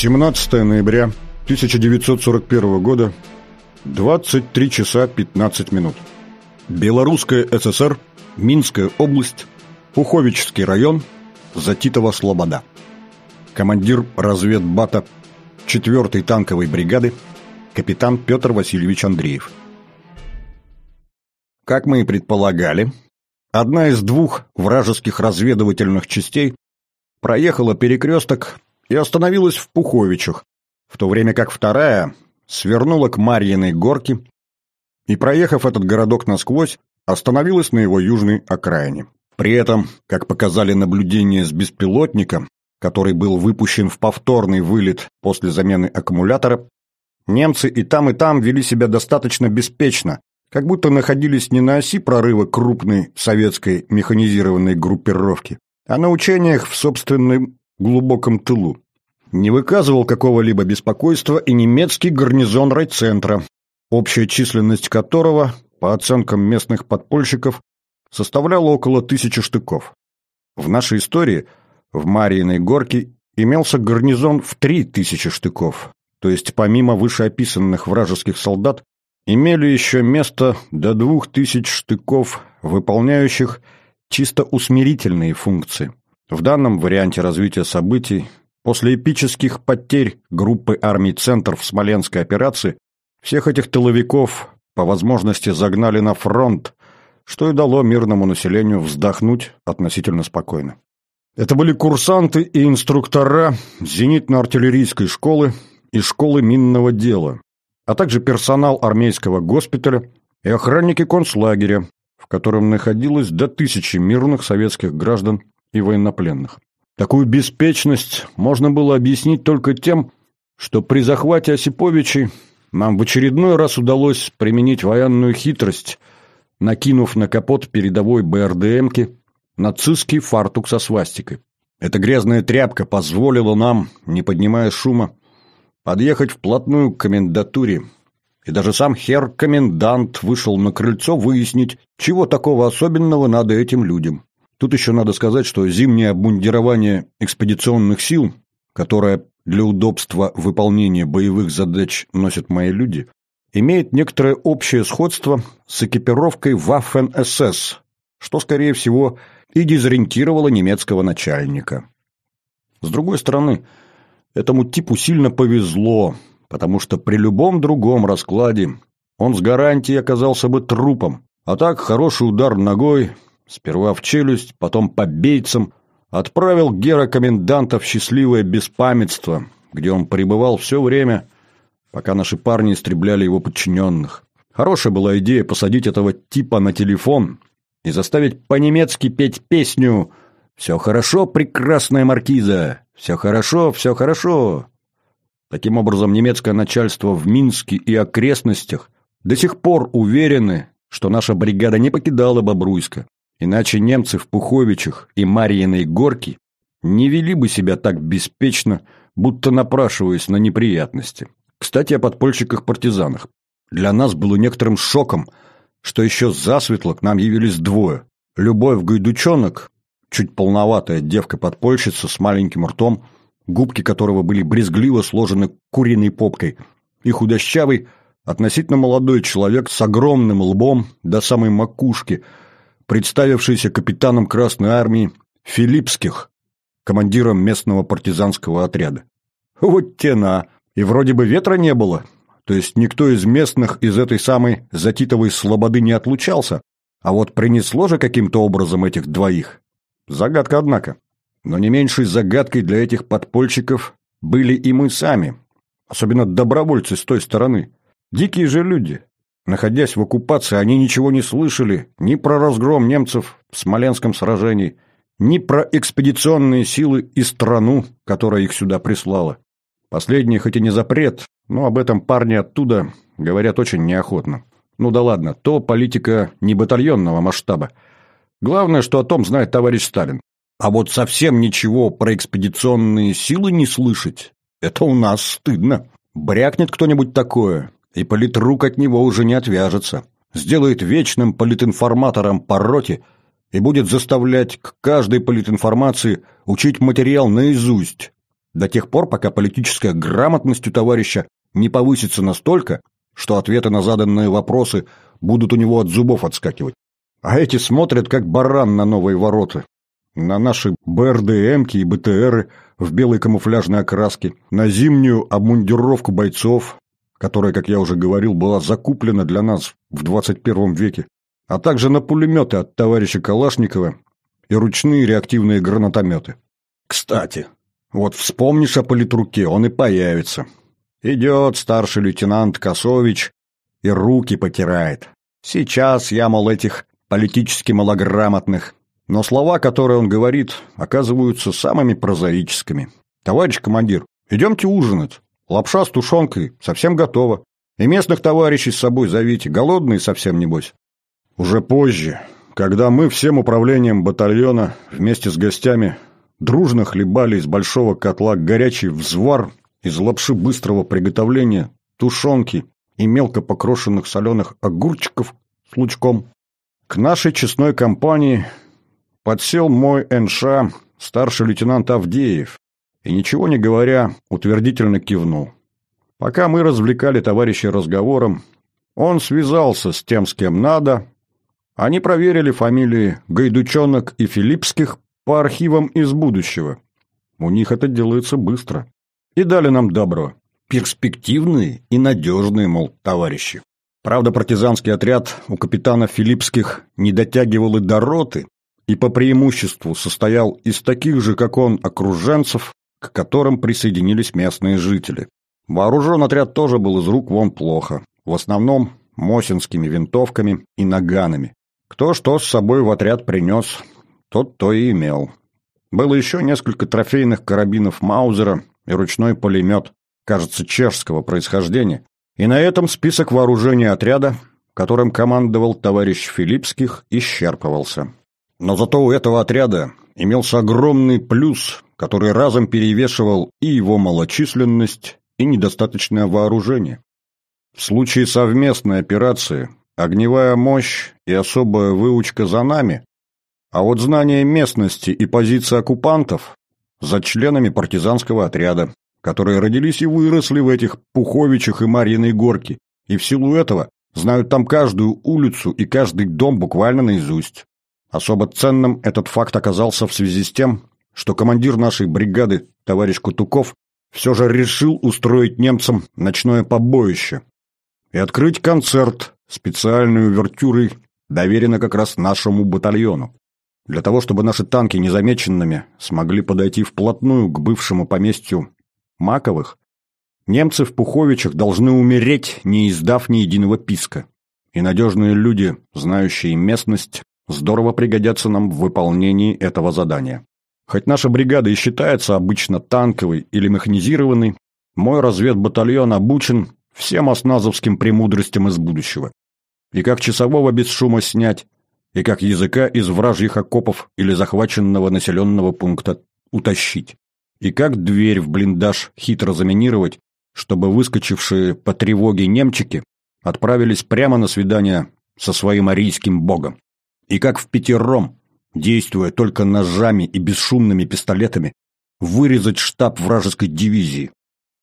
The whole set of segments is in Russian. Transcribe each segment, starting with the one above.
17 ноября 1941 года, 23 часа 15 минут. Белорусская ССР, Минская область, Пуховический район, Затитова Слобода. Командир разведбата 4-й танковой бригады, капитан Петр Васильевич Андреев. Как мы и предполагали, одна из двух вражеских разведывательных частей проехала перекресток и остановилась в Пуховичах, в то время как вторая свернула к Марьиной горке и, проехав этот городок насквозь, остановилась на его южной окраине. При этом, как показали наблюдения с беспилотником, который был выпущен в повторный вылет после замены аккумулятора, немцы и там, и там вели себя достаточно беспечно, как будто находились не на оси прорыва крупной советской механизированной группировки, а на учениях в собственном глубоком тылу. Не выказывал какого-либо беспокойства и немецкий гарнизон райцентра, общая численность которого, по оценкам местных подпольщиков, составляла около тысячи штыков. В нашей истории в Марьиной горке имелся гарнизон в три тысячи штыков, то есть помимо вышеописанных вражеских солдат имели еще место до двух тысяч штыков, выполняющих чисто усмирительные функции. В данном варианте развития событий, после эпических потерь группы армий «Центр» в Смоленской операции, всех этих тыловиков по возможности загнали на фронт, что и дало мирному населению вздохнуть относительно спокойно. Это были курсанты и инструктора зенитно-артиллерийской школы и школы минного дела, а также персонал армейского госпиталя и охранники концлагеря, в котором находилось до тысячи мирных советских граждан и военнопленных. Такую беспечность можно было объяснить только тем, что при захвате Осиповичей нам в очередной раз удалось применить военную хитрость, накинув на капот передовой БРДМки нацистский фартук со свастикой. Эта грязная тряпка позволила нам, не поднимая шума, подъехать вплотную к комендатуре, и даже сам хер-комендант вышел на крыльцо выяснить, чего такого особенного надо этим людям. Тут еще надо сказать, что зимнее обмундирование экспедиционных сил, которое для удобства выполнения боевых задач носят мои люди, имеет некоторое общее сходство с экипировкой Waffen-СС, что, скорее всего, и дезориентировало немецкого начальника. С другой стороны, Этому типу сильно повезло, потому что при любом другом раскладе он с гарантией оказался бы трупом. А так хороший удар ногой, сперва в челюсть, потом по бейцам, отправил Гера-коменданта в счастливое беспамятство, где он пребывал все время, пока наши парни истребляли его подчиненных. Хорошая была идея посадить этого типа на телефон и заставить по-немецки петь песню «Все хорошо, прекрасная маркиза! Все хорошо, все хорошо!» Таким образом, немецкое начальство в Минске и окрестностях до сих пор уверены, что наша бригада не покидала Бобруйска, иначе немцы в Пуховичах и Марьиной горке не вели бы себя так беспечно, будто напрашиваясь на неприятности. Кстати, о подпольщиках-партизанах. Для нас было некоторым шоком, что еще засветло к нам явились двое. Любовь Гайдучонок чуть полноватая девка-подпольщица с маленьким ртом, губки которого были брезгливо сложены куриной попкой, и худощавый, относительно молодой человек с огромным лбом до самой макушки, представившийся капитаном Красной Армии Филиппских, командиром местного партизанского отряда. Вот тена! И вроде бы ветра не было, то есть никто из местных из этой самой Затитовой слободы не отлучался, а вот принесло же каким-то образом этих двоих. Загадка, однако. Но не меньшей загадкой для этих подпольщиков были и мы сами, особенно добровольцы с той стороны. Дикие же люди. Находясь в оккупации, они ничего не слышали ни про разгром немцев в Смоленском сражении, ни про экспедиционные силы и страну, которая их сюда прислала. Последний хоть и не запрет, но об этом парни оттуда говорят очень неохотно. Ну да ладно, то политика не батальонного масштаба. Главное, что о том знает товарищ Сталин. А вот совсем ничего про экспедиционные силы не слышать – это у нас стыдно. Брякнет кто-нибудь такое, и политрук от него уже не отвяжется. Сделает вечным политинформатором по роте и будет заставлять к каждой политинформации учить материал наизусть. до тех пор, пока политическая грамотность у товарища не повысится настолько, что ответы на заданные вопросы будут у него от зубов отскакивать. А эти смотрят, как баран на новые ворота. На наши БРДМки и БТРы в белой камуфляжной окраске, на зимнюю обмундировку бойцов, которая, как я уже говорил, была закуплена для нас в 21 веке, а также на пулеметы от товарища Калашникова и ручные реактивные гранатометы. Кстати, вот вспомнишь о политруке, он и появится. Идет старший лейтенант Косович и руки потирает. Сейчас я, мол, этих политически малограмотных, но слова, которые он говорит, оказываются самыми прозаическими. «Товарищ командир, идемте ужинать. Лапша с тушенкой совсем готова. И местных товарищей с собой зовите, голодные совсем небось». Уже позже, когда мы всем управлением батальона вместе с гостями дружно хлебали из большого котла горячий взвар из лапши быстрого приготовления, тушенки и мелко покрошенных соленых огурчиков с лучком, к нашей честной компании подсел мой НШ, старший лейтенант Авдеев, и, ничего не говоря, утвердительно кивнул. Пока мы развлекали товарищей разговором, он связался с тем, с кем надо, они проверили фамилии Гайдучонок и Филиппских по архивам из будущего. У них это делается быстро. И дали нам добро. Перспективные и надежные, мол, товарищи. Правда, партизанский отряд у капитана Филиппских не дотягивал и до роты, и по преимуществу состоял из таких же, как он, окруженцев, к которым присоединились местные жители. Вооружен отряд тоже был из рук вон плохо, в основном мосинскими винтовками и наганами. Кто что с собой в отряд принес, тот то и имел. Было еще несколько трофейных карабинов Маузера и ручной пулемет, кажется, чешского происхождения. И на этом список вооружения отряда, которым командовал товарищ Филиппских, исчерпывался. Но зато у этого отряда имелся огромный плюс, который разом перевешивал и его малочисленность, и недостаточное вооружение. В случае совместной операции Огневая мощь и особая выучка за нами, а вот знание местности и позиции оккупантов за членами партизанского отряда, которые родились и выросли в этих Пуховичах и Марьиной горке, и в силу этого знают там каждую улицу и каждый дом буквально наизусть. Особо ценным этот факт оказался в связи с тем, что командир нашей бригады, товарищ Кутуков, все же решил устроить немцам ночное побоище и открыть концерт специальной увертюрой доверено как раз нашему батальону. Для того, чтобы наши танки незамеченными смогли подойти вплотную к бывшему поместью Маковых, немцы в Пуховичах должны умереть, не издав ни единого писка. И надежные люди, знающие местность, здорово пригодятся нам в выполнении этого задания. Хоть наша бригада и считается обычно танковой или механизированной, мой разведбатальон обучен всем осназовским премудростям из будущего. И как часового без шума снять, и как языка из вражьих окопов или захваченного населенного пункта утащить, и как дверь в блиндаж хитро заминировать, чтобы выскочившие по тревоге немчики отправились прямо на свидание со своим арийским богом, и как в пятером, действуя только ножами и бесшумными пистолетами, вырезать штаб вражеской дивизии,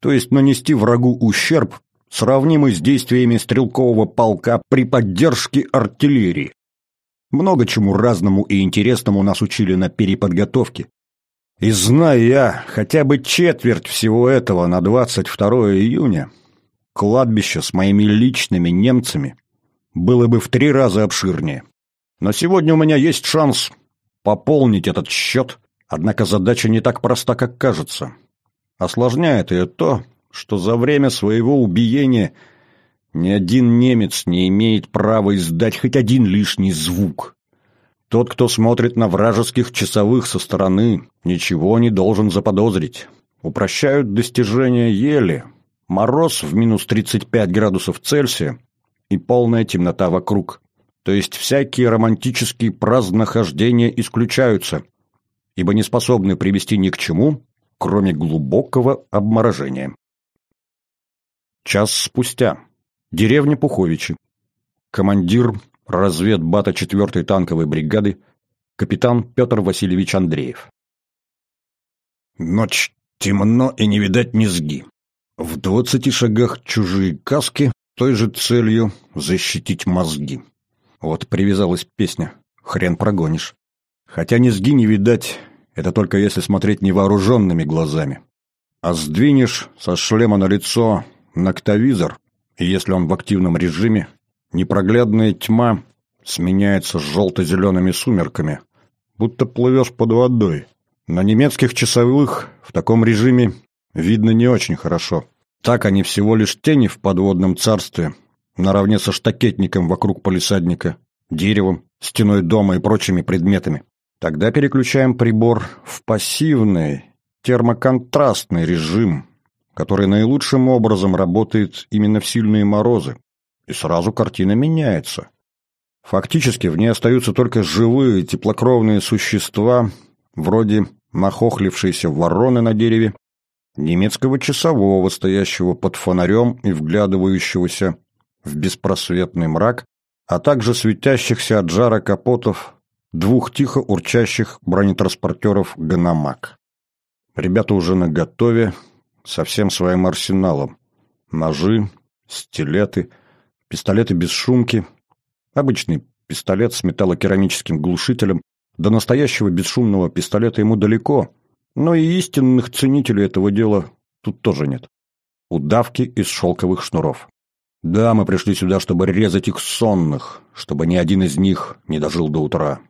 то есть нанести врагу ущерб, сравнимый с действиями стрелкового полка при поддержке артиллерии. Много чему разному и интересному нас учили на переподготовке. И зная я хотя бы четверть всего этого на 22 июня, кладбище с моими личными немцами было бы в три раза обширнее. Но сегодня у меня есть шанс пополнить этот счет, однако задача не так проста, как кажется. Осложняет ее то, что за время своего убиения ни один немец не имеет права издать хоть один лишний звук. Тот, кто смотрит на вражеских часовых со стороны, ничего не должен заподозрить. Упрощают достижения ели. Мороз в минус 35 градусов Цельсия и полная темнота вокруг. То есть всякие романтические празднохождения исключаются, ибо не способны привести ни к чему, кроме глубокого обморожения. Час спустя. Деревня Пуховичи. Командир разведбата 4-й танковой бригады капитан Петр Васильевич Андреев. Ночь Темно и не видать низги. В двадцати шагах чужие каски, той же целью защитить мозги. Вот привязалась песня. Хрен прогонишь. Хотя низги не видать, это только если смотреть невооруженными глазами. А сдвинешь со шлема на лицо ноктовизор, и если он в активном режиме, непроглядная тьма сменяется желто-зелеными сумерками, будто плывешь под водой. На немецких часовых в таком режиме видно не очень хорошо. Так они всего лишь тени в подводном царстве, наравне со штакетником вокруг полисадника, деревом, стеной дома и прочими предметами. Тогда переключаем прибор в пассивный, термоконтрастный режим, который наилучшим образом работает именно в сильные морозы. И сразу картина меняется. Фактически в ней остаются только живые теплокровные существа, вроде нахохлившейся вороны на дереве, немецкого часового, стоящего под фонарем и вглядывающегося в беспросветный мрак, а также светящихся от жара капотов двух тихо урчащих бронетранспортеров «Ганамак». Ребята уже наготове, со всем своим арсеналом. Ножи, стилеты, пистолеты без шумки, обычный пистолет с металлокерамическим глушителем, до настоящего бесшумного пистолета ему далеко, но и истинных ценителей этого дела тут тоже нет. Удавки из шелковых шнуров. Да, мы пришли сюда, чтобы резать их сонных, чтобы ни один из них не дожил до утра.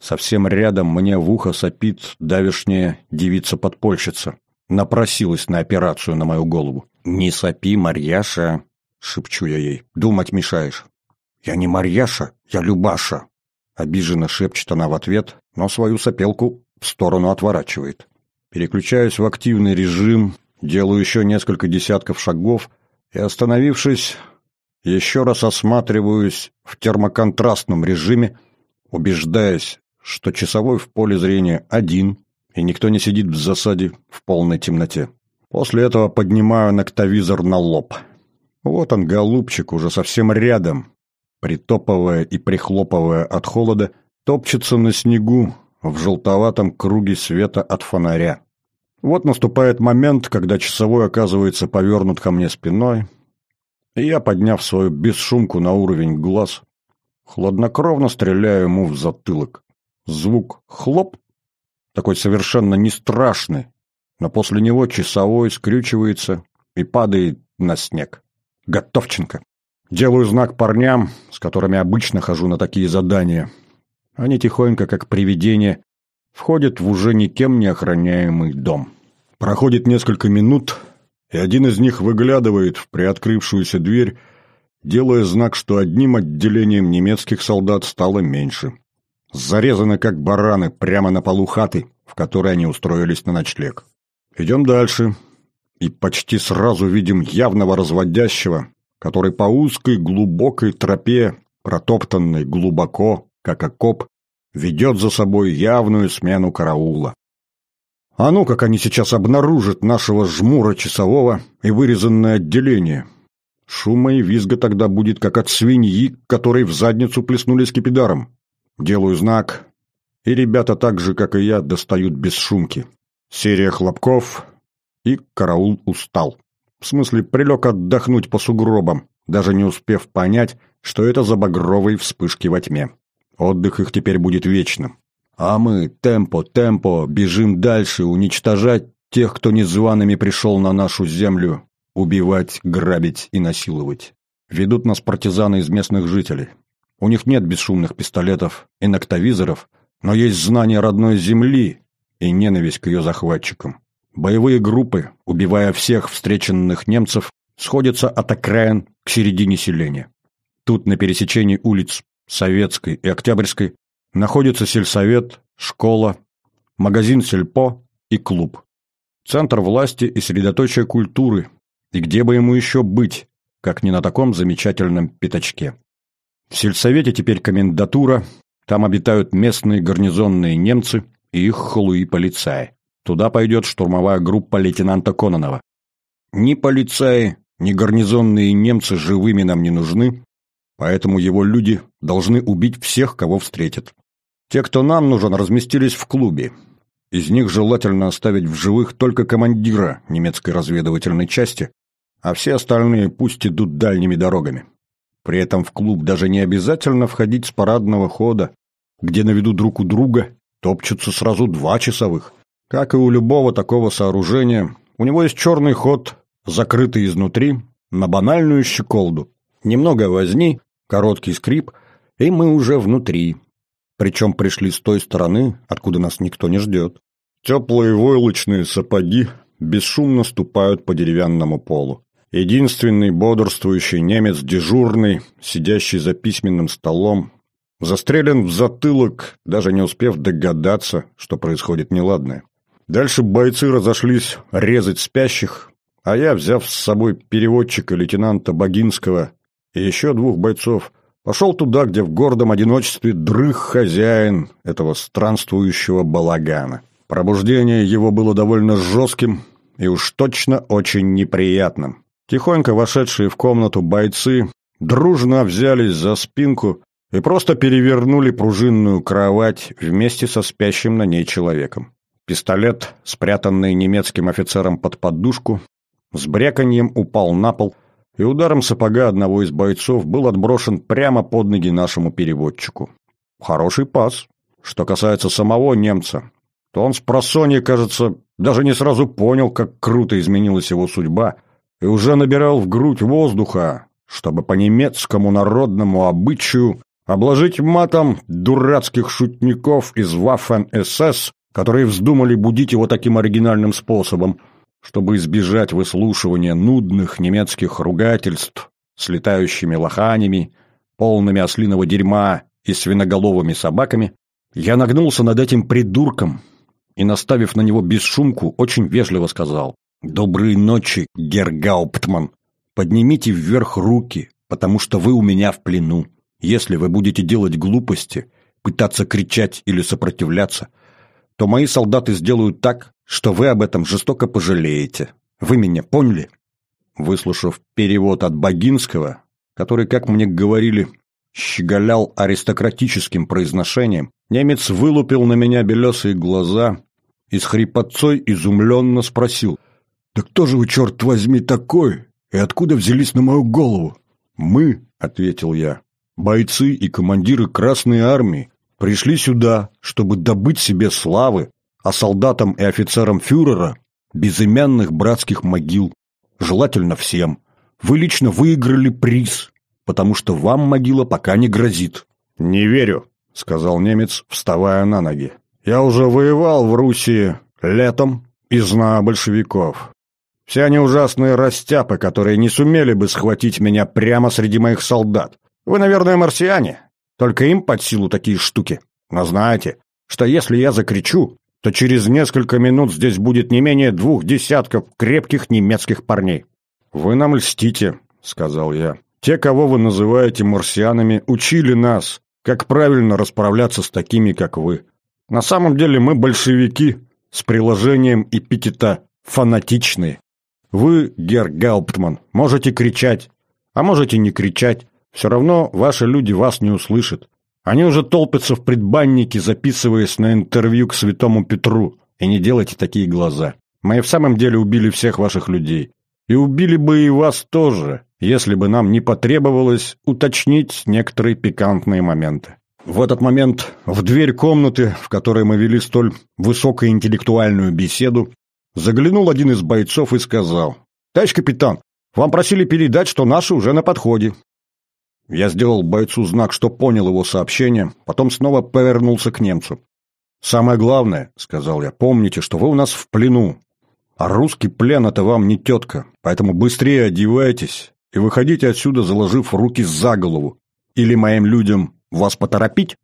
Совсем рядом мне в ухо сопит давешняя девица-подпольщица. Напросилась на операцию на мою голову. «Не сопи, Марьяша!» — шепчу я ей. «Думать мешаешь». «Я не Марьяша, я Любаша!» Обиженно шепчет она в ответ, но свою сопелку в сторону отворачивает. Переключаюсь в активный режим, делаю еще несколько десятков шагов и, остановившись, еще раз осматриваюсь в термоконтрастном режиме, убеждаясь, что часовой в поле зрения один, и никто не сидит в засаде в полной темноте. После этого поднимаю ноктовизор на лоб. Вот он, голубчик, уже совсем рядом, притопывая и прихлопывая от холода, топчется на снегу в желтоватом круге света от фонаря. Вот наступает момент, когда часовой оказывается повернут ко мне спиной, и я, подняв свою бесшумку на уровень глаз, хладнокровно стреляю ему в затылок. Звук «хлоп» такой совершенно не страшный, но после него часовой скрючивается и падает на снег. Готовченко. Делаю знак парням, с которыми обычно хожу на такие задания. Они тихонько, как привидение, входят в уже никем не охраняемый дом. Проходит несколько минут, и один из них выглядывает в приоткрывшуюся дверь, делая знак, что одним отделением немецких солдат стало меньше. Зарезаны, как бараны, прямо на полу хаты, в которой они устроились на ночлег. Идем дальше, и почти сразу видим явного разводящего, который по узкой глубокой тропе, протоптанной глубоко, как окоп, ведет за собой явную смену караула. А ну, как они сейчас обнаружат нашего жмура часового и вырезанное отделение. Шума и визга тогда будет, как от свиньи, которой в задницу плеснули скипидаром. Делаю знак, и ребята так же, как и я, достают без шумки. Серия хлопков, и караул устал. В смысле, прилег отдохнуть по сугробам, даже не успев понять, что это за багровые вспышки во тьме. Отдых их теперь будет вечным. А мы, темпо, темпо, бежим дальше, уничтожать тех, кто незваными пришел на нашу землю, убивать, грабить и насиловать. Ведут нас партизаны из местных жителей. У них нет бесшумных пистолетов и ноктовизоров, но есть знание родной земли и ненависть к ее захватчикам. Боевые группы, убивая всех встреченных немцев, сходятся от окраин к середине селения. Тут на пересечении улиц Советской и Октябрьской находится сельсовет, школа, магазин сельпо и клуб. Центр власти и средоточие культуры, и где бы ему еще быть, как не на таком замечательном пятачке. В сельсовете теперь комендатура, там обитают местные гарнизонные немцы и их халуи-полицаи. Туда пойдет штурмовая группа лейтенанта Кононова. Ни полицаи, ни гарнизонные немцы живыми нам не нужны, поэтому его люди должны убить всех, кого встретят. Те, кто нам нужен, разместились в клубе. Из них желательно оставить в живых только командира немецкой разведывательной части, а все остальные пусть идут дальними дорогами. При этом в клуб даже не обязательно входить с парадного хода, где на виду друг у друга топчутся сразу два часовых. Как и у любого такого сооружения, у него есть черный ход, закрытый изнутри, на банальную щеколду. Немного возни, короткий скрип, и мы уже внутри. Причем пришли с той стороны, откуда нас никто не ждет. Теплые войлочные сапоги бесшумно ступают по деревянному полу. Единственный бодрствующий немец дежурный, сидящий за письменным столом, застрелен в затылок, даже не успев догадаться, что происходит неладное. Дальше бойцы разошлись резать спящих, а я, взяв с собой переводчика лейтенанта Богинского и еще двух бойцов, пошел туда, где в гордом одиночестве дрых хозяин этого странствующего балагана. Пробуждение его было довольно жестким и уж точно очень неприятным. Тихонько вошедшие в комнату бойцы дружно взялись за спинку и просто перевернули пружинную кровать вместе со спящим на ней человеком. Пистолет, спрятанный немецким офицером под подушку, с бряканьем упал на пол, и ударом сапога одного из бойцов был отброшен прямо под ноги нашему переводчику. Хороший пас. Что касается самого немца, то он с просонья, кажется, даже не сразу понял, как круто изменилась его судьба, и уже набирал в грудь воздуха, чтобы по немецкому народному обычаю обложить матом дурацких шутников из Waffen-СС, которые вздумали будить его таким оригинальным способом, чтобы избежать выслушивания нудных немецких ругательств с летающими лоханями, полными ослиного дерьма и свиноголовыми собаками, я нагнулся над этим придурком и, наставив на него бесшумку, очень вежливо сказал «Доброй ночи, Гергауптман. Поднимите вверх руки, потому что вы у меня в плену. Если вы будете делать глупости, пытаться кричать или сопротивляться, то мои солдаты сделают так, что вы об этом жестоко пожалеете. Вы меня поняли?» Выслушав перевод от Богинского, который, как мне говорили, щеголял аристократическим произношением, немец вылупил на меня белесые глаза и с хрипотцой изумленно спросил — «Да кто же вы, черт возьми, такой? И откуда взялись на мою голову?» «Мы», — ответил я, — «бойцы и командиры Красной Армии, пришли сюда, чтобы добыть себе славы, а солдатам и офицерам фюрера безымянных братских могил, желательно всем. Вы лично выиграли приз, потому что вам могила пока не грозит». «Не верю», — сказал немец, вставая на ноги. «Я уже воевал в Руси летом и знаю большевиков. Все они ужасные растяпы, которые не сумели бы схватить меня прямо среди моих солдат. Вы, наверное, марсиане. Только им под силу такие штуки. Но знаете, что если я закричу, то через несколько минут здесь будет не менее двух десятков крепких немецких парней. «Вы нам льстите», — сказал я. «Те, кого вы называете марсианами, учили нас, как правильно расправляться с такими, как вы. На самом деле мы большевики с приложением эпитета «фанатичные». Вы, Герр Гауптман, можете кричать, а можете не кричать. Все равно ваши люди вас не услышат. Они уже толпятся в предбаннике, записываясь на интервью к святому Петру. И не делайте такие глаза. Мы в самом деле убили всех ваших людей. И убили бы и вас тоже, если бы нам не потребовалось уточнить некоторые пикантные моменты. В этот момент в дверь комнаты, в которой мы вели столь высокоинтеллектуальную беседу, Заглянул один из бойцов и сказал, «Товарищ капитан, вам просили передать, что наши уже на подходе». Я сделал бойцу знак, что понял его сообщение, потом снова повернулся к немцу. «Самое главное, — сказал я, — помните, что вы у нас в плену, а русский плен — это вам не тетка, поэтому быстрее одевайтесь и выходите отсюда, заложив руки за голову. Или моим людям вас поторопить?»